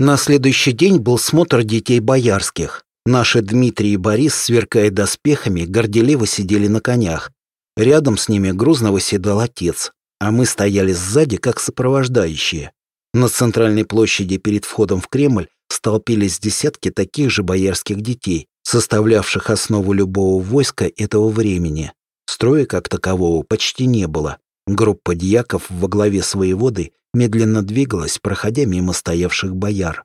На следующий день был смотр детей боярских. Наши Дмитрий и Борис, сверкая доспехами, горделиво сидели на конях. Рядом с ними грузно восседал отец, а мы стояли сзади, как сопровождающие. На центральной площади перед входом в Кремль столпились десятки таких же боярских детей, составлявших основу любого войска этого времени. Строя как такового почти не было. Группа дьяков во главе своей воды медленно двигалась, проходя мимо стоявших бояр.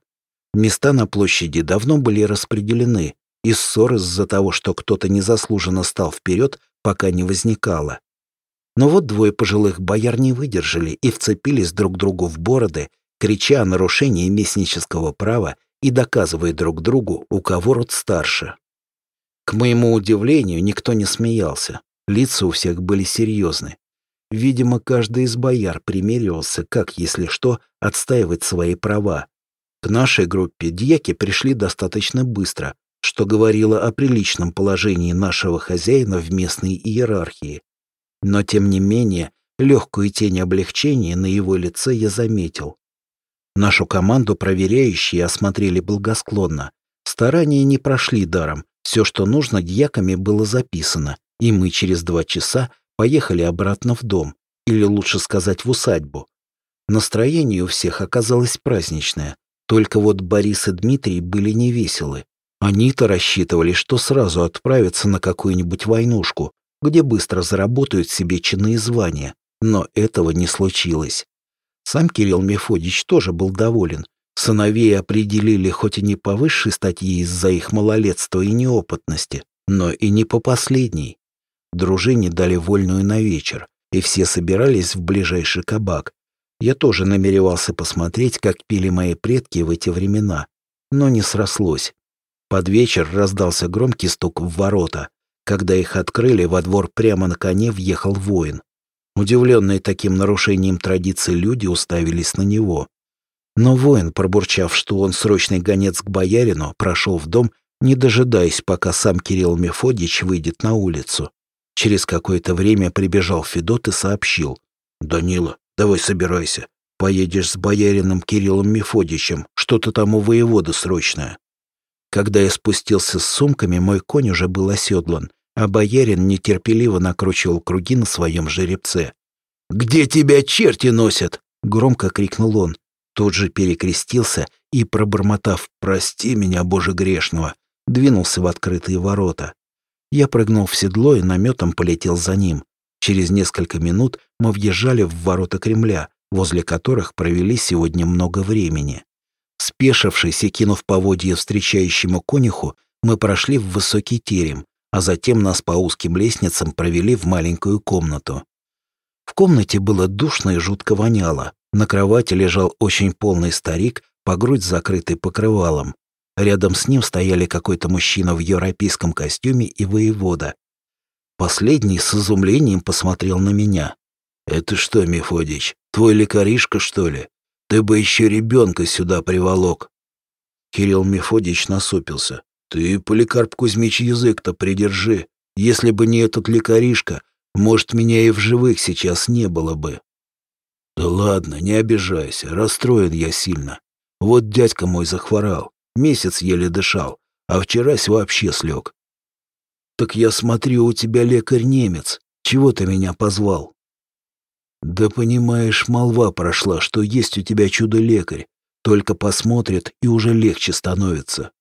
Места на площади давно были распределены, и ссор из-за того, что кто-то незаслуженно стал вперед, пока не возникало. Но вот двое пожилых бояр не выдержали и вцепились друг другу в бороды, крича о нарушении местнического права и доказывая друг другу, у кого род старше. К моему удивлению, никто не смеялся. Лица у всех были серьезны. Видимо, каждый из бояр примеривался, как, если что, отстаивать свои права. К нашей группе дьяки пришли достаточно быстро, что говорило о приличном положении нашего хозяина в местной иерархии. Но, тем не менее, легкую тень облегчения на его лице я заметил. Нашу команду проверяющие осмотрели благосклонно. Старания не прошли даром. Все, что нужно, дьяками было записано, и мы через два часа поехали обратно в дом, или лучше сказать в усадьбу. Настроение у всех оказалось праздничное, только вот Борис и Дмитрий были невеселы. Они-то рассчитывали, что сразу отправятся на какую-нибудь войнушку, где быстро заработают себе чины и звания, но этого не случилось. Сам Кирилл Мефодич тоже был доволен. Сыновей определили хоть и не по высшей статье из-за их малолетства и неопытности, но и не по последней. Дружине дали вольную на вечер, и все собирались в ближайший кабак. Я тоже намеревался посмотреть, как пили мои предки в эти времена, но не срослось. Под вечер раздался громкий стук в ворота. Когда их открыли, во двор прямо на коне въехал воин. Удивленные таким нарушением традиций люди уставились на него. Но воин, пробурчав, что он срочный гонец к боярину, прошел в дом, не дожидаясь, пока сам Кирилл Мефодич выйдет на улицу. Через какое-то время прибежал Федот и сообщил. «Данила, давай собирайся. Поедешь с боярином Кириллом Мефодичем. Что-то там у воевода срочное». Когда я спустился с сумками, мой конь уже был оседлан, а боярин нетерпеливо накручивал круги на своем жеребце. «Где тебя черти носят?» — громко крикнул он. Тут же перекрестился и, пробормотав «Прости меня, Боже грешного», двинулся в открытые ворота. Я прыгнул в седло и наметом полетел за ним. Через несколько минут мы въезжали в ворота Кремля, возле которых провели сегодня много времени. Спешившись и кинув поводье встречающему конюху, мы прошли в высокий терем, а затем нас по узким лестницам провели в маленькую комнату. В комнате было душно и жутко воняло. На кровати лежал очень полный старик, по грудь закрытый покрывалом. Рядом с ним стояли какой-то мужчина в европейском костюме и воевода. Последний с изумлением посмотрел на меня. «Это что, Мефодич, твой лекаришка, что ли? Ты бы еще ребенка сюда приволок». Кирилл Мефодич насупился. «Ты, Поликарп Кузьмич, язык-то придержи. Если бы не этот лекаришка, может, меня и в живых сейчас не было бы». «Да ладно, не обижайся, расстроен я сильно. Вот дядька мой захворал. Месяц еле дышал, а вчерась вообще слег. Так я смотрю, у тебя лекарь немец. Чего ты меня позвал? Да понимаешь, молва прошла, что есть у тебя чудо-лекарь. Только посмотрят, и уже легче становится.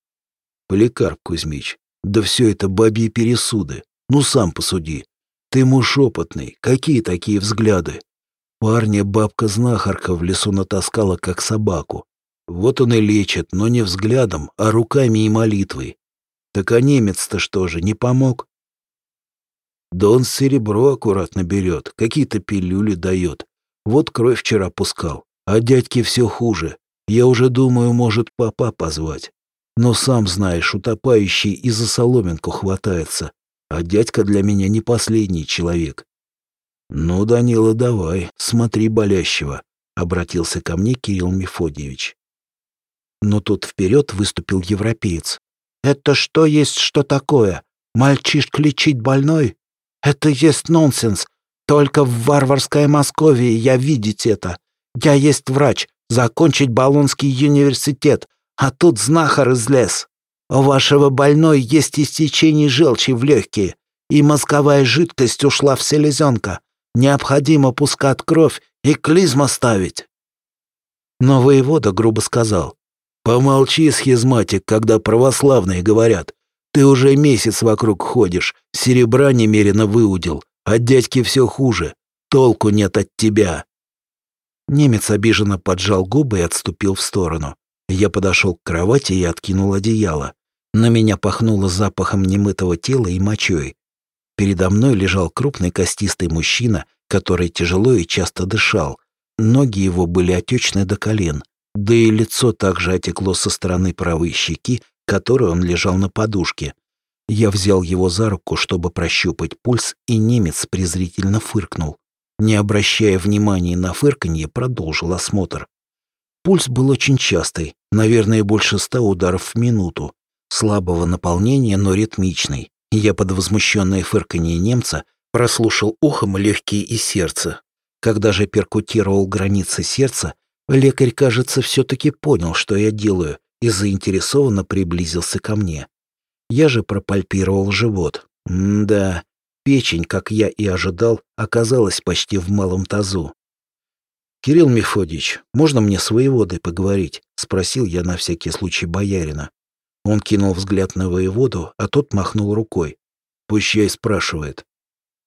Поликарп Кузьмич, да все это бабьи пересуды. Ну, сам посуди. Ты муж опытный, какие такие взгляды? Парня бабка-знахарка в лесу натаскала, как собаку. Вот он и лечит, но не взглядом, а руками и молитвой. Так а немец-то что же, не помог? Да он серебро аккуратно берет, какие-то пилюли дает. Вот кровь вчера пускал, а дядьке все хуже. Я уже думаю, может, папа позвать. Но сам знаешь, утопающий и за соломинку хватается, а дядька для меня не последний человек. Ну, Данила, давай, смотри болящего, — обратился ко мне Кирилл Мефодьевич. Но тут вперед выступил европеец. «Это что есть что такое? Мальчишка лечить больной? Это есть нонсенс. Только в варварской Московии я видеть это. Я есть врач, закончить Болонский университет, а тут знахар излез. У вашего больной есть истечение желчи в легкие, и мозговая жидкость ушла в селезенка. Необходимо пускать кровь и клизма ставить». Но воевода грубо сказал. «Помолчи, схизматик, когда православные говорят. Ты уже месяц вокруг ходишь, серебра немерено выудил, а дядьке все хуже. Толку нет от тебя». Немец обиженно поджал губы и отступил в сторону. Я подошел к кровати и откинул одеяло. На меня пахнуло запахом немытого тела и мочой. Передо мной лежал крупный костистый мужчина, который тяжело и часто дышал. Ноги его были отечны до колен, да и лицо также отекло со стороны правой щеки, которой он лежал на подушке. Я взял его за руку, чтобы прощупать пульс, и немец презрительно фыркнул. Не обращая внимания на фырканье, продолжил осмотр. Пульс был очень частый, наверное, больше ста ударов в минуту. Слабого наполнения, но ритмичный. Я под возмущенное фырканье немца прослушал ухом легкие и сердце. Когда же перкутировал границы сердца, лекарь, кажется, все-таки понял, что я делаю, и заинтересованно приблизился ко мне. Я же пропальпировал живот. М да, печень, как я и ожидал, оказалась почти в малом тазу. «Кирилл Мефодич, можно мне с воеводой поговорить?» — спросил я на всякий случай боярина. Он кинул взгляд на воеводу, а тот махнул рукой. «Пущай спрашивает».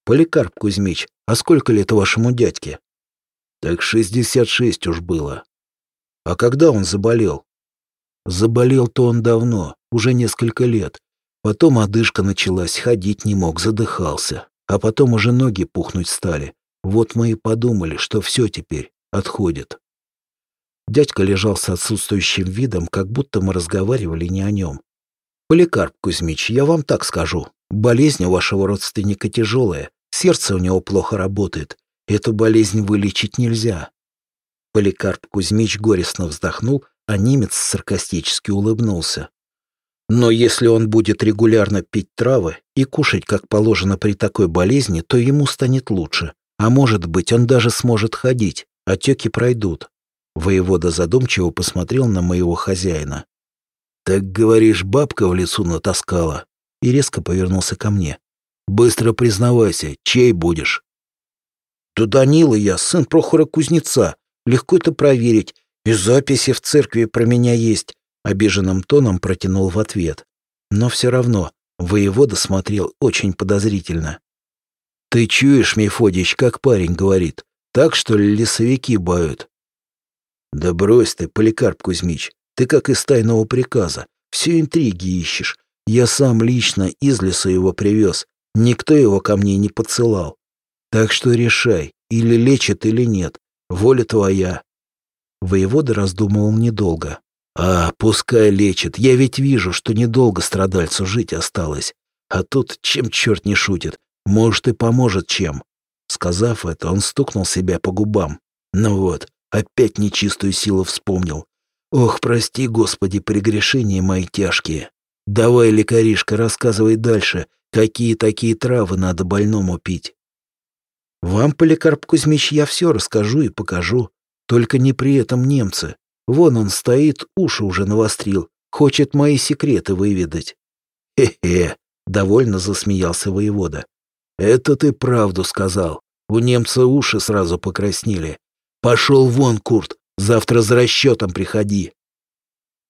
«Поликарп Кузьмич, а сколько лет вашему дядьке?» «Так шестьдесят шесть уж было». «А когда он заболел?» «Заболел-то он давно, уже несколько лет. Потом одышка началась, ходить не мог, задыхался. А потом уже ноги пухнуть стали. Вот мы и подумали, что все теперь отходит. Дядька лежал с отсутствующим видом, как будто мы разговаривали не о нем. «Поликарп Кузьмич, я вам так скажу. Болезнь у вашего родственника тяжелая, сердце у него плохо работает. Эту болезнь вылечить нельзя». Поликарп Кузьмич горестно вздохнул, а немец саркастически улыбнулся. «Но если он будет регулярно пить травы и кушать, как положено при такой болезни, то ему станет лучше. А может быть, он даже сможет ходить. Отеки пройдут. Воевода задумчиво посмотрел на моего хозяина. «Так, говоришь, бабка в лесу натаскала?» И резко повернулся ко мне. «Быстро признавайся, чей будешь?» «Да Данила я, сын Прохора Кузнеца. Легко это проверить. И записи в церкви про меня есть», — обиженным тоном протянул в ответ. Но все равно воевода смотрел очень подозрительно. «Ты чуешь, Мефодич, как парень говорит? Так, что ли, лесовики бают? Да брось ты, Поликарп Кузьмич, ты как из тайного приказа. Все интриги ищешь. Я сам лично из леса его привез. Никто его ко мне не подсылал. Так что решай, или лечит, или нет. Воля твоя. Воевода раздумывал недолго. А, пускай лечит. Я ведь вижу, что недолго страдальцу жить осталось. А тут чем черт не шутит. Может, и поможет чем. Сказав это, он стукнул себя по губам. Ну вот, опять нечистую силу вспомнил. Ох, прости, Господи, прегрешения мои тяжкие. Давай, лекаришка, рассказывай дальше, какие такие травы надо больному пить. Вам, Поликарп Кузьмич, я все расскажу и покажу. Только не при этом немцы. Вон он стоит, уши уже навострил. Хочет мои секреты выведать. Хе-хе, довольно засмеялся воевода. «Это ты правду сказал. У немца уши сразу покраснели. Пошел вон, Курт, завтра за расчетом приходи».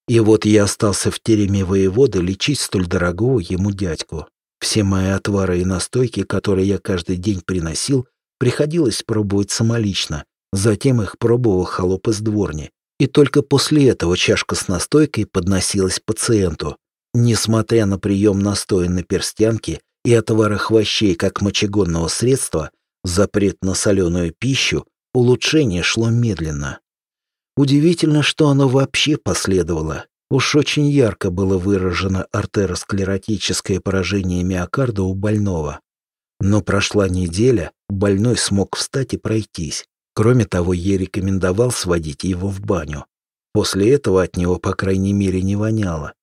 И вот я остался в тереме воевода лечить столь дорогого ему дядьку. Все мои отвары и настойки, которые я каждый день приносил, приходилось пробовать самолично. Затем их пробовал холоп из дворни. И только после этого чашка с настойкой подносилась пациенту. Несмотря на прием настоя на перстянке, и отвара хвощей как мочегонного средства, запрет на соленую пищу, улучшение шло медленно. Удивительно, что оно вообще последовало. Уж очень ярко было выражено артеросклеротическое поражение миокарда у больного. Но прошла неделя, больной смог встать и пройтись. Кроме того, я рекомендовал сводить его в баню. После этого от него, по крайней мере, не воняло.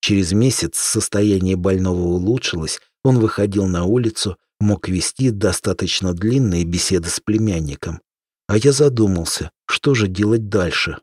Через месяц состояние больного улучшилось, он выходил на улицу, мог вести достаточно длинные беседы с племянником. А я задумался, что же делать дальше.